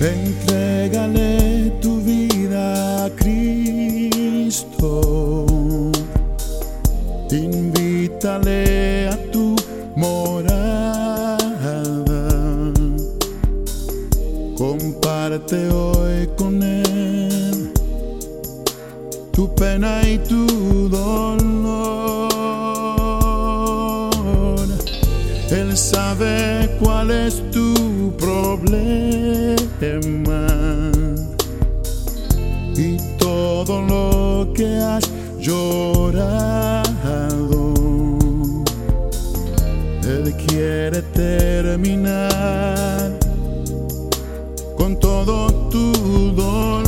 Entrégale tu vida a Cristo. Invítale a tu morada. Comparte hoy con Él tu pena y tu dolor. Él sabe cuál es tu problema y todo lo que has llorado. Él quiere terminar con todo tu dolor.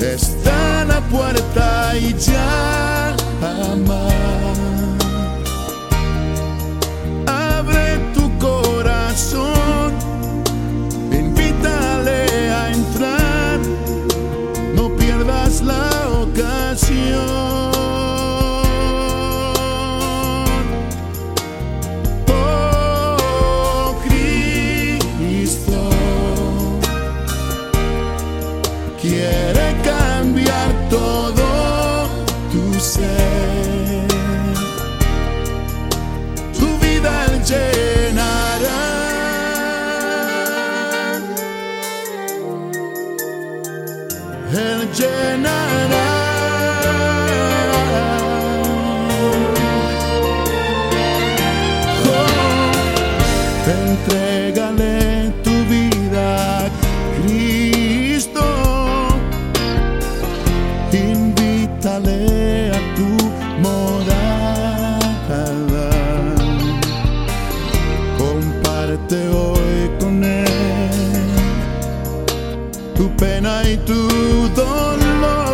Está la puerta y llama. Abre quiere cambiar todo tu ser. Tu vida llenará. Él llenará. Oh, entrégale tu vida Cristo. tu pena y tu dolor.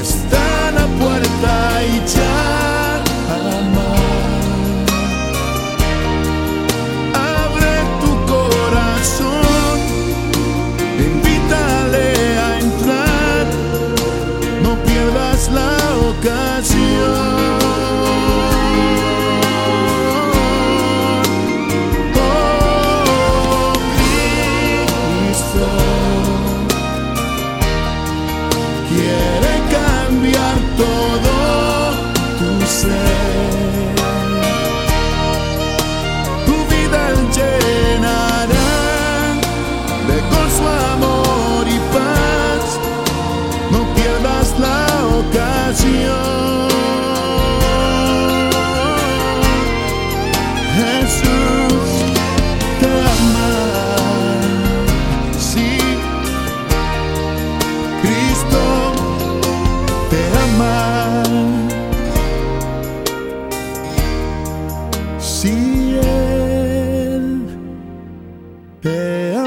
está. there